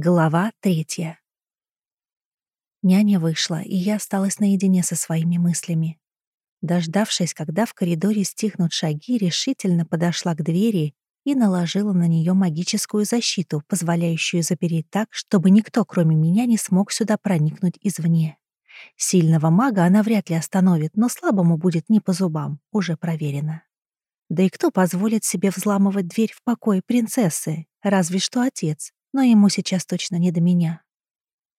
Глава третья. Няня вышла, и я осталась наедине со своими мыслями. Дождавшись, когда в коридоре стихнут шаги, решительно подошла к двери и наложила на нее магическую защиту, позволяющую запереть так, чтобы никто, кроме меня, не смог сюда проникнуть извне. Сильного мага она вряд ли остановит, но слабому будет не по зубам, уже проверено. Да и кто позволит себе взламывать дверь в покое принцессы? Разве что отец, но ему сейчас точно не до меня.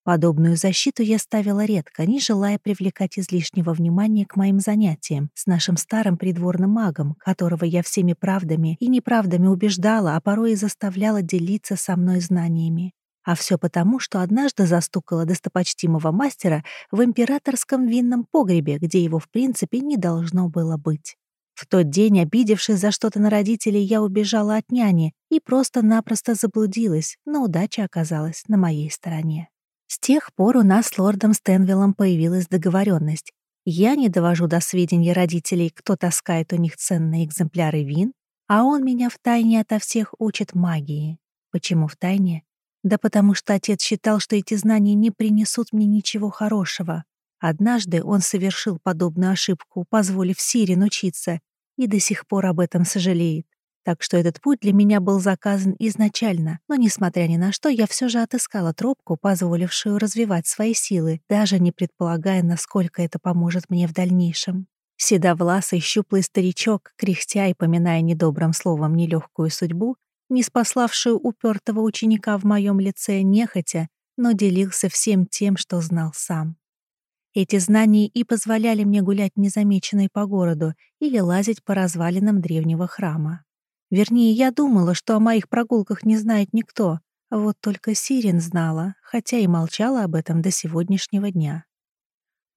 Подобную защиту я ставила редко, не желая привлекать излишнего внимания к моим занятиям с нашим старым придворным магом, которого я всеми правдами и неправдами убеждала, а порой и заставляла делиться со мной знаниями. А все потому, что однажды застукала достопочтимого мастера в императорском винном погребе, где его в принципе не должно было быть. В тот день, обидевшись за что-то на родителей, я убежала от няни и просто-напросто заблудилась, но удача оказалась на моей стороне. С тех пор у нас с лордом Стенвиллом появилась договоренность. Я не довожу до сведения родителей, кто таскает у них ценные экземпляры вин, а он меня втайне ото всех учит магии. Почему втайне? Да потому что отец считал, что эти знания не принесут мне ничего хорошего. Однажды он совершил подобную ошибку, позволив Сирин учиться, и до сих пор об этом сожалеет. Так что этот путь для меня был заказан изначально, но, несмотря ни на что, я все же отыскала тропку, позволившую развивать свои силы, даже не предполагая, насколько это поможет мне в дальнейшем. Седовласый, щуплый старичок, кряхтя и поминая недобрым словом нелегкую судьбу, не спаславшую упертого ученика в моем лице нехотя, но делился всем тем, что знал сам. Эти знания и позволяли мне гулять незамеченной по городу или лазить по развалинам древнего храма. Вернее, я думала, что о моих прогулках не знает никто, а вот только Сирен знала, хотя и молчала об этом до сегодняшнего дня.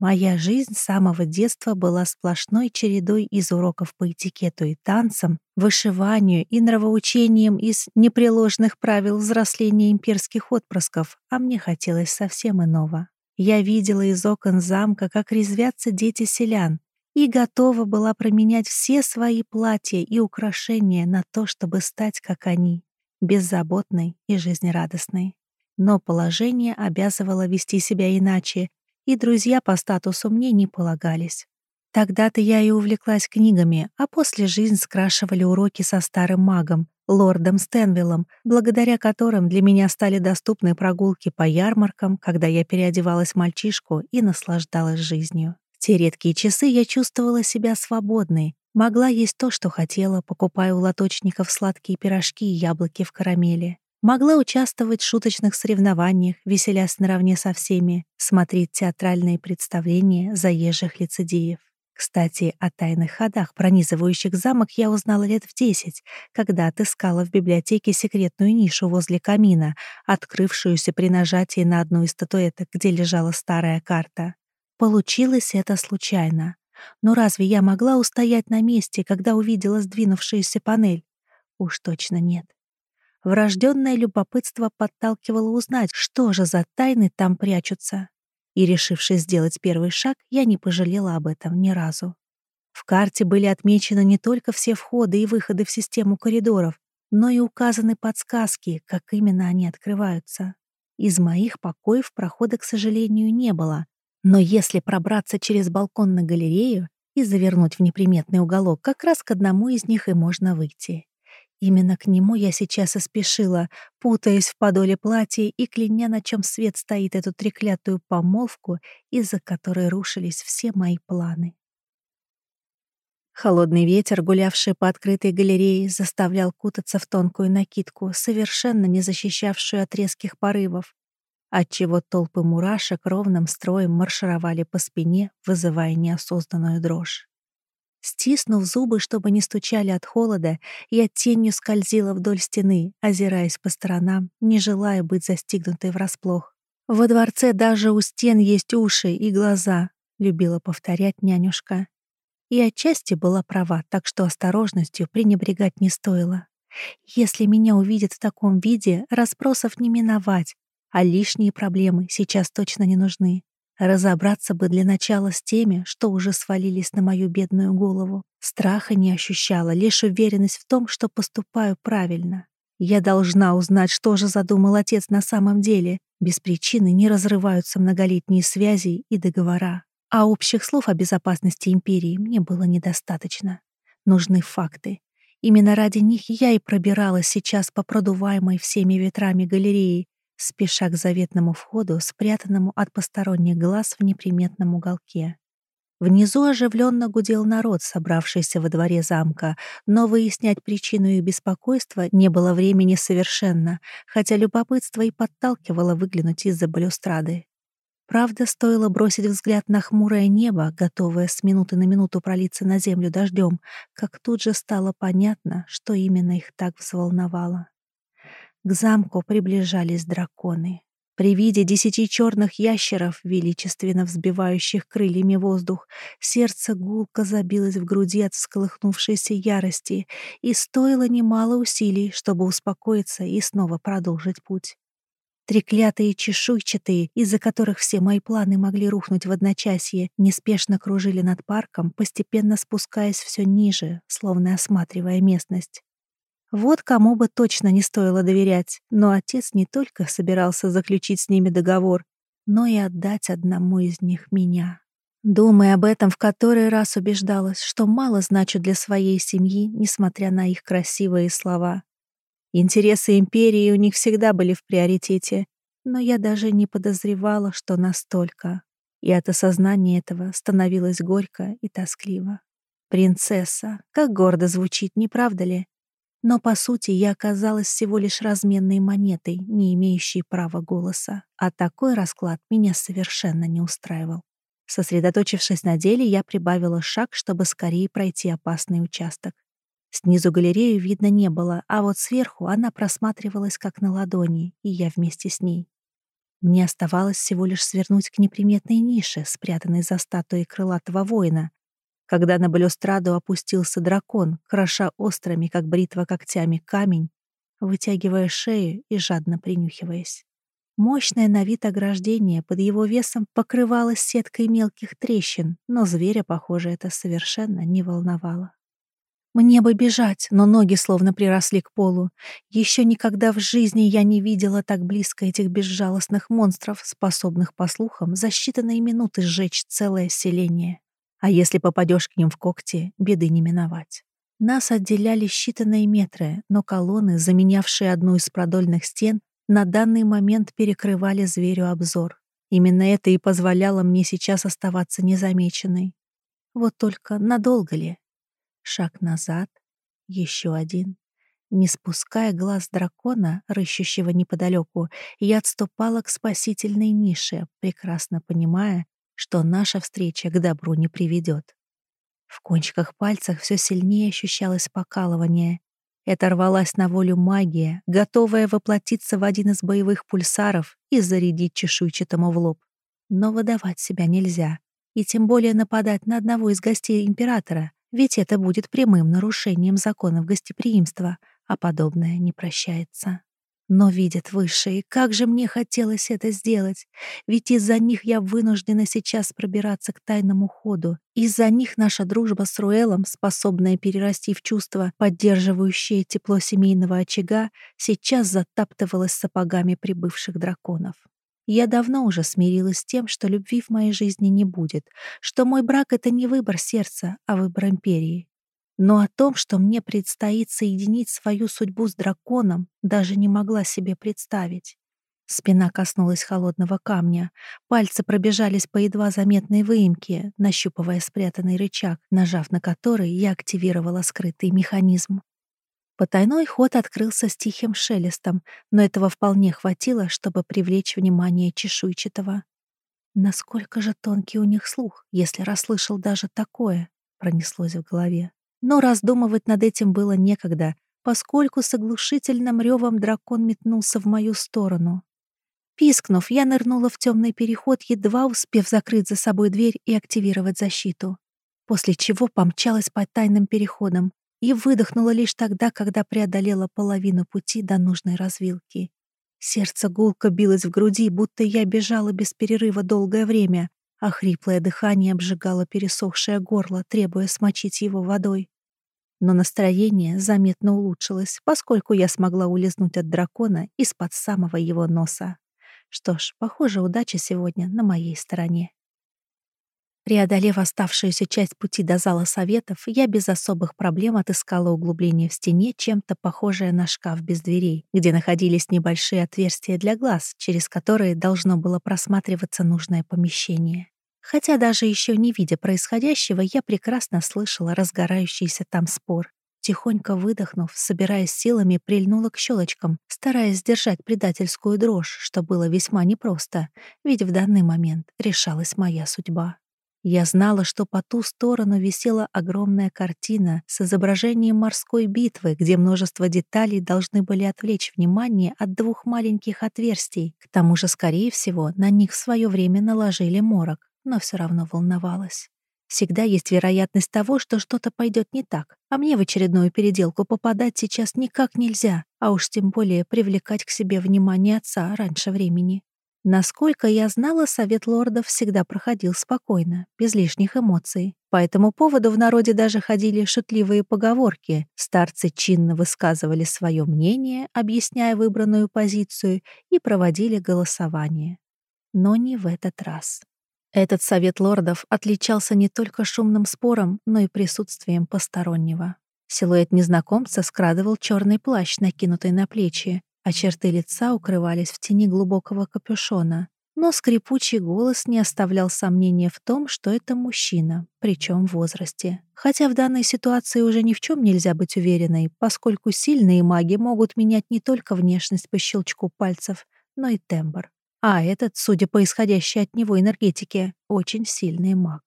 Моя жизнь с самого детства была сплошной чередой из уроков по этикету и танцам, вышиванию и нравоучением из непреложных правил взросления имперских отпрысков, а мне хотелось совсем иного. Я видела из окон замка, как резвятся дети селян, и готова была променять все свои платья и украшения на то, чтобы стать как они, беззаботной и жизнерадостной. Но положение обязывало вести себя иначе, и друзья по статусу мне не полагались. Тогда-то я и увлеклась книгами, а после жизнь скрашивали уроки со старым магом, лордом Стенвиллом, благодаря которым для меня стали доступны прогулки по ярмаркам, когда я переодевалась в мальчишку и наслаждалась жизнью. В те редкие часы я чувствовала себя свободной, могла есть то, что хотела, покупая у лоточников сладкие пирожки и яблоки в карамели. Могла участвовать в шуточных соревнованиях, веселясь наравне со всеми, смотреть театральные представления заезжих лицедеев. Кстати, о тайных ходах, пронизывающих замок, я узнала лет в десять, когда отыскала в библиотеке секретную нишу возле камина, открывшуюся при нажатии на одну из статуэток, где лежала старая карта. Получилось это случайно. Но разве я могла устоять на месте, когда увидела сдвинувшуюся панель? Уж точно нет. Врожденное любопытство подталкивало узнать, что же за тайны там прячутся и, решившись сделать первый шаг, я не пожалела об этом ни разу. В карте были отмечены не только все входы и выходы в систему коридоров, но и указаны подсказки, как именно они открываются. Из моих покоев прохода, к сожалению, не было, но если пробраться через балкон на галерею и завернуть в неприметный уголок, как раз к одному из них и можно выйти. Именно к нему я сейчас и спешила, путаясь в подоле платья и кляня, на чем свет стоит эту треклятую помолвку, из-за которой рушились все мои планы. Холодный ветер, гулявший по открытой галерее, заставлял кутаться в тонкую накидку, совершенно не защищавшую от резких порывов, отчего толпы мурашек ровным строем маршировали по спине, вызывая неосознанную дрожь. Стиснув зубы, чтобы не стучали от холода, я тенью скользила вдоль стены, озираясь по сторонам, не желая быть застигнутой врасплох. «Во дворце даже у стен есть уши и глаза», — любила повторять нянюшка. И отчасти была права, так что осторожностью пренебрегать не стоило. Если меня увидят в таком виде, расспросов не миновать, а лишние проблемы сейчас точно не нужны. Разобраться бы для начала с теми, что уже свалились на мою бедную голову. Страха не ощущала, лишь уверенность в том, что поступаю правильно. Я должна узнать, что же задумал отец на самом деле. Без причины не разрываются многолетние связи и договора. А общих слов о безопасности империи мне было недостаточно. Нужны факты. Именно ради них я и пробиралась сейчас по продуваемой всеми ветрами галереи, спеша к заветному входу, спрятанному от посторонних глаз в неприметном уголке. Внизу оживленно гудел народ, собравшийся во дворе замка, но выяснять причину их беспокойства не было времени совершенно, хотя любопытство и подталкивало выглянуть из-за балюстрады. Правда, стоило бросить взгляд на хмурое небо, готовое с минуты на минуту пролиться на землю дождем, как тут же стало понятно, что именно их так взволновало. К замку приближались драконы. При виде десяти черных ящеров, величественно взбивающих крыльями воздух, сердце гулко забилось в груди от всколыхнувшейся ярости, и стоило немало усилий, чтобы успокоиться и снова продолжить путь. Треклятые чешуйчатые, из-за которых все мои планы могли рухнуть в одночасье, неспешно кружили над парком, постепенно спускаясь все ниже, словно осматривая местность. Вот кому бы точно не стоило доверять, но отец не только собирался заключить с ними договор, но и отдать одному из них меня. Думая об этом, в который раз убеждалась, что мало значу для своей семьи, несмотря на их красивые слова. Интересы империи у них всегда были в приоритете, но я даже не подозревала, что настолько. И от осознания этого становилось горько и тоскливо. Принцесса, как гордо звучит, не правда ли? Но, по сути, я оказалась всего лишь разменной монетой, не имеющей права голоса. А такой расклад меня совершенно не устраивал. Сосредоточившись на деле, я прибавила шаг, чтобы скорее пройти опасный участок. Снизу галерею видно не было, а вот сверху она просматривалась как на ладони, и я вместе с ней. Мне оставалось всего лишь свернуть к неприметной нише, спрятанной за статуей крылатого воина, когда на балюстраду опустился дракон, кроша острыми, как бритва когтями, камень, вытягивая шею и жадно принюхиваясь. Мощное на вид ограждение под его весом покрывалось сеткой мелких трещин, но зверя, похоже, это совершенно не волновало. Мне бы бежать, но ноги словно приросли к полу. Еще никогда в жизни я не видела так близко этих безжалостных монстров, способных, по слухам, за считанные минуты сжечь целое селение. А если попадешь к ним в когти, беды не миновать. Нас отделяли считанные метры, но колонны, заменявшие одну из продольных стен, на данный момент перекрывали зверю обзор. Именно это и позволяло мне сейчас оставаться незамеченной. Вот только надолго ли? Шаг назад, еще один. Не спуская глаз дракона, рыщущего неподалеку, я отступала к спасительной нише, прекрасно понимая, что наша встреча к добру не приведет. В кончиках пальцев все сильнее ощущалось покалывание. Это рвалась на волю магия, готовая воплотиться в один из боевых пульсаров и зарядить чешуйчатому в лоб. Но выдавать себя нельзя, и тем более нападать на одного из гостей императора, ведь это будет прямым нарушением законов гостеприимства, а подобное не прощается. Но видят высшие, как же мне хотелось это сделать, ведь из-за них я вынуждена сейчас пробираться к тайному ходу. Из-за них наша дружба с Руэлом, способная перерасти в чувство, поддерживающее тепло семейного очага, сейчас затаптывалась сапогами прибывших драконов. Я давно уже смирилась с тем, что любви в моей жизни не будет, что мой брак — это не выбор сердца, а выбор империи. Но о том, что мне предстоит соединить свою судьбу с драконом, даже не могла себе представить. Спина коснулась холодного камня, пальцы пробежались по едва заметной выемке, нащупывая спрятанный рычаг, нажав на который, я активировала скрытый механизм. Потайной ход открылся с тихим шелестом, но этого вполне хватило, чтобы привлечь внимание чешуйчатого. Насколько же тонкий у них слух, если расслышал даже такое, пронеслось в голове. Но раздумывать над этим было некогда, поскольку с оглушительным ревом дракон метнулся в мою сторону. Пискнув, я нырнула в темный переход, едва успев закрыть за собой дверь и активировать защиту. После чего помчалась по тайным переходам и выдохнула лишь тогда, когда преодолела половину пути до нужной развилки. Сердце гулко билось в груди, будто я бежала без перерыва долгое время, а хриплое дыхание обжигало пересохшее горло, требуя смочить его водой. Но настроение заметно улучшилось, поскольку я смогла улизнуть от дракона из-под самого его носа. Что ж, похоже, удача сегодня на моей стороне. Преодолев оставшуюся часть пути до зала советов, я без особых проблем отыскала углубление в стене, чем-то похожее на шкаф без дверей, где находились небольшие отверстия для глаз, через которые должно было просматриваться нужное помещение. Хотя даже еще не видя происходящего, я прекрасно слышала разгорающийся там спор. Тихонько выдохнув, собираясь силами, прильнула к щелочкам, стараясь сдержать предательскую дрожь, что было весьма непросто, ведь в данный момент решалась моя судьба. Я знала, что по ту сторону висела огромная картина с изображением морской битвы, где множество деталей должны были отвлечь внимание от двух маленьких отверстий. К тому же, скорее всего, на них в свое время наложили морок, но все равно волновалась. Всегда есть вероятность того, что что-то пойдет не так, а мне в очередную переделку попадать сейчас никак нельзя, а уж тем более привлекать к себе внимание отца раньше времени. Насколько я знала, совет лордов всегда проходил спокойно, без лишних эмоций. По этому поводу в народе даже ходили шутливые поговорки. Старцы чинно высказывали свое мнение, объясняя выбранную позицию, и проводили голосование. Но не в этот раз. Этот совет лордов отличался не только шумным спором, но и присутствием постороннего. Силуэт незнакомца скрадывал черный плащ, накинутый на плечи, а черты лица укрывались в тени глубокого капюшона. Но скрипучий голос не оставлял сомнения в том, что это мужчина, причем в возрасте. Хотя в данной ситуации уже ни в чем нельзя быть уверенной, поскольку сильные маги могут менять не только внешность по щелчку пальцев, но и тембр. А этот, судя по исходящей от него энергетике, очень сильный маг.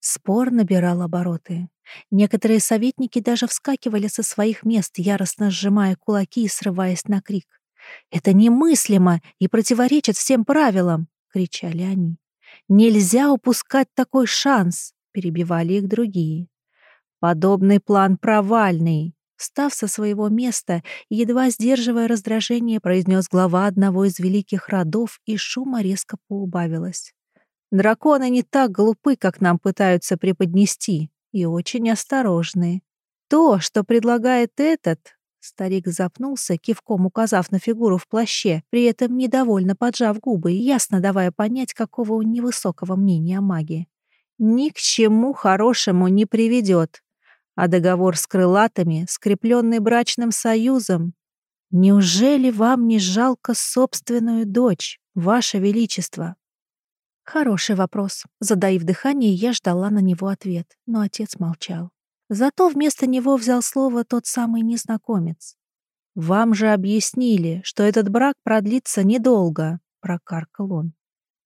Спор набирал обороты. Некоторые советники даже вскакивали со своих мест, яростно сжимая кулаки и срываясь на крик. «Это немыслимо и противоречит всем правилам!» — кричали они. «Нельзя упускать такой шанс!» — перебивали их другие. «Подобный план провальный!» Встав со своего места и едва сдерживая раздражение, произнес глава одного из великих родов, и шума резко поубавилось. «Драконы не так глупы, как нам пытаются преподнести и очень осторожные. То, что предлагает этот, Старик запнулся, кивком указав на фигуру в плаще, при этом недовольно поджав губы и ясно давая понять, какого у невысокого мнения о магии. «Ни к чему хорошему не приведет. А договор с крылатыми, скрепленный брачным союзом... Неужели вам не жалко собственную дочь, ваше величество?» Хороший вопрос. Задаив дыхание, я ждала на него ответ, но отец молчал. Зато вместо него взял слово тот самый незнакомец. «Вам же объяснили, что этот брак продлится недолго», — прокаркал он.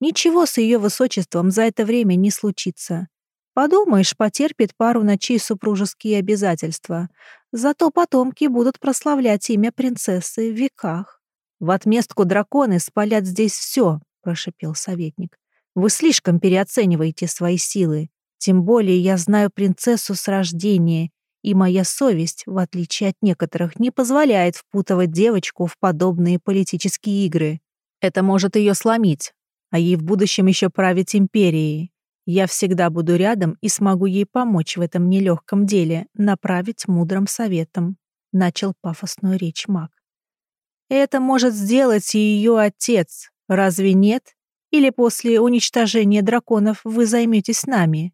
«Ничего с ее высочеством за это время не случится. Подумаешь, потерпит пару ночей супружеские обязательства. Зато потомки будут прославлять имя принцессы в веках. В отместку драконы спалят здесь все», — прошипел советник. Вы слишком переоцениваете свои силы. Тем более я знаю принцессу с рождения, и моя совесть, в отличие от некоторых, не позволяет впутывать девочку в подобные политические игры. Это может ее сломить, а ей в будущем еще править империей. Я всегда буду рядом и смогу ей помочь в этом нелегком деле, направить мудрым советом», — начал пафосную речь маг. «Это может сделать и ее отец, разве нет?» Или после уничтожения драконов вы займетесь нами?»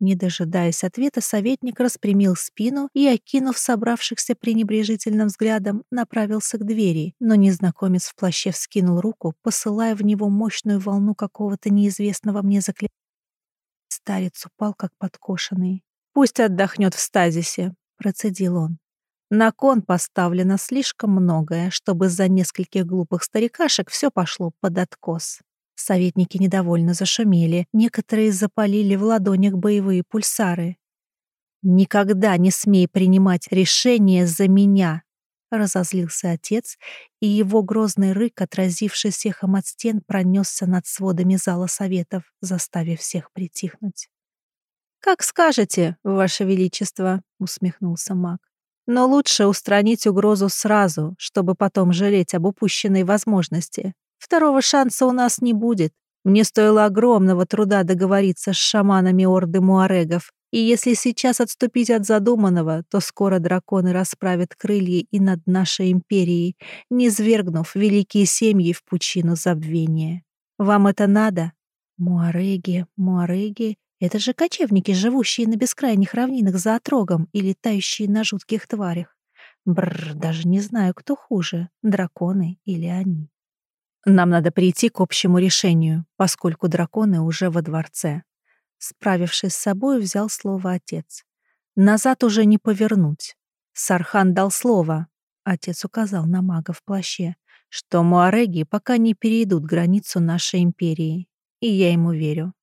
Не дожидаясь ответа, советник распрямил спину и, окинув собравшихся пренебрежительным взглядом, направился к двери, но незнакомец в плаще вскинул руку, посылая в него мощную волну какого-то неизвестного мне заклинания. Старец упал, как подкошенный. «Пусть отдохнет в стазисе», — процедил он. «На кон поставлено слишком многое, чтобы за нескольких глупых старикашек все пошло под откос». Советники недовольно зашумели, некоторые запалили в ладонях боевые пульсары. «Никогда не смей принимать решения за меня!» Разозлился отец, и его грозный рык, отразившись эхом от стен, пронесся над сводами зала советов, заставив всех притихнуть. «Как скажете, Ваше Величество», — усмехнулся маг. «Но лучше устранить угрозу сразу, чтобы потом жалеть об упущенной возможности. Второго шанса у нас не будет. Мне стоило огромного труда договориться с шаманами Орды Муарегов, И если сейчас отступить от задуманного, то скоро драконы расправят крылья и над нашей империей, низвергнув великие семьи в пучину забвения. Вам это надо? Муареги, муареги — это же кочевники, живущие на бескрайних равнинах за отрогом и летающие на жутких тварях. Бррр, даже не знаю, кто хуже, драконы или они. Нам надо прийти к общему решению, поскольку драконы уже во дворце. Справившись с собой, взял слово отец. Назад уже не повернуть. Сархан дал слово, отец указал на мага в плаще, что муареги пока не перейдут границу нашей империи. И я ему верю.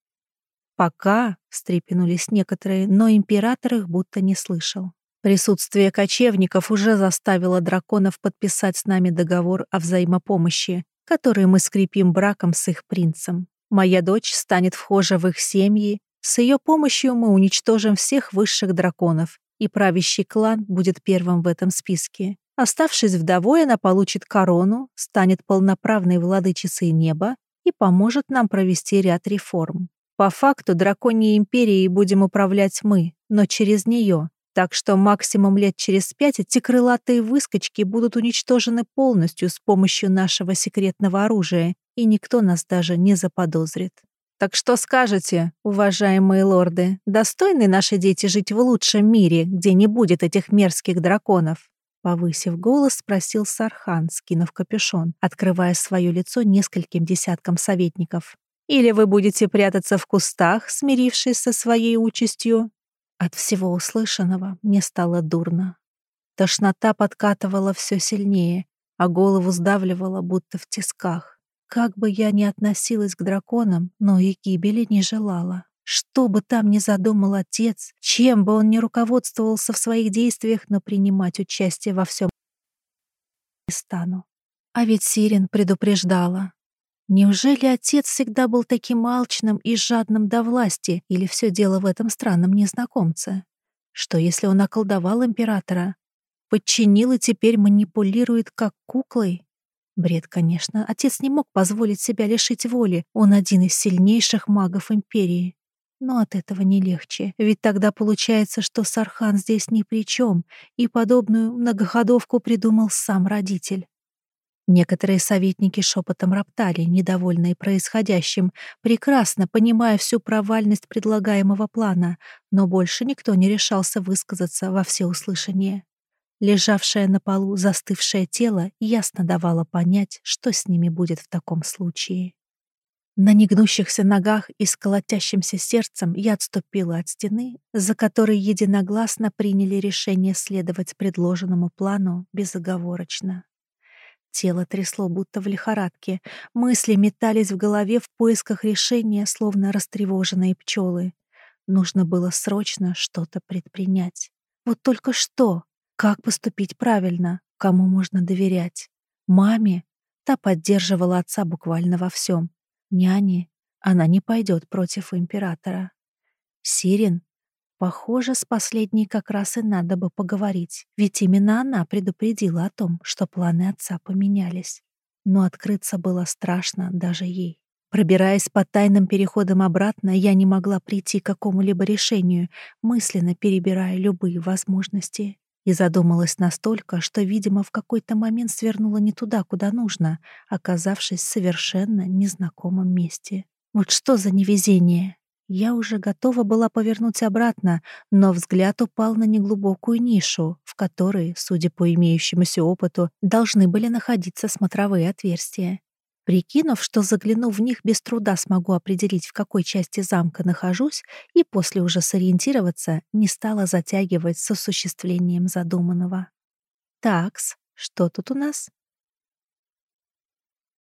Пока, встрепенулись некоторые, но император их будто не слышал. Присутствие кочевников уже заставило драконов подписать с нами договор о взаимопомощи, который мы скрепим браком с их принцем. Моя дочь станет вхожа в их семьи, с ее помощью мы уничтожим всех высших драконов, и правящий клан будет первым в этом списке. Оставшись вдовой, она получит корону, станет полноправной владычицей неба и поможет нам провести ряд реформ. По факту драконьей империей будем управлять мы, но через нее, так что максимум лет через пять эти крылатые выскочки будут уничтожены полностью с помощью нашего секретного оружия, и никто нас даже не заподозрит. Так что скажете, уважаемые лорды, достойны наши дети жить в лучшем мире, где не будет этих мерзких драконов? Повысив голос, спросил Сархан, скинув капюшон, открывая свое лицо нескольким десяткам советников. «Или вы будете прятаться в кустах, смирившись со своей участью, от всего услышанного мне стало дурно. Тошнота подкатывала все сильнее, а голову сдавливала, будто в тисках. Как бы я ни относилась к драконам, но и гибели не желала. Что бы там ни задумал отец, чем бы он ни руководствовался в своих действиях, но принимать участие во всем не стану. А ведь Сирен предупреждала. Неужели отец всегда был таким алчным и жадным до власти, или все дело в этом странном незнакомце? Что если он околдовал императора? Подчинил и теперь манипулирует как куклой? Бред, конечно. Отец не мог позволить себя лишить воли. Он один из сильнейших магов империи. Но от этого не легче, ведь тогда получается, что Сархан здесь ни при чем, и подобную многоходовку придумал сам родитель. Некоторые советники шепотом роптали, недовольные происходящим, прекрасно понимая всю провальность предлагаемого плана, но больше никто не решался высказаться во всеуслышание. Лежавшее на полу застывшее тело ясно давало понять, что с ними будет в таком случае. На негнущихся ногах и с сердцем я отступила от стены, за которой единогласно приняли решение следовать предложенному плану безоговорочно. Тело трясло, будто в лихорадке. Мысли метались в голове в поисках решения, словно растревоженные пчелы. Нужно было срочно что-то предпринять. Вот только что? Как поступить правильно? Кому можно доверять? Маме? Та поддерживала отца буквально во всем. Няне? Она не пойдет против императора. Сирин? Похоже, с последней как раз и надо бы поговорить, ведь именно она предупредила о том, что планы отца поменялись. Но открыться было страшно даже ей. Пробираясь по тайным переходам обратно, я не могла прийти к какому-либо решению, мысленно перебирая любые возможности. И задумалась настолько, что, видимо, в какой-то момент свернула не туда, куда нужно, оказавшись в совершенно незнакомом месте. Вот что за невезение! Я уже готова была повернуть обратно, но взгляд упал на неглубокую нишу, в которой, судя по имеющемуся опыту, должны были находиться смотровые отверстия. Прикинув, что заглянув в них без труда смогу определить, в какой части замка нахожусь, и после уже сориентироваться, не стала затягивать с осуществлением задуманного. Такс, что тут у нас?